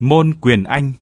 Môn quyền Anh.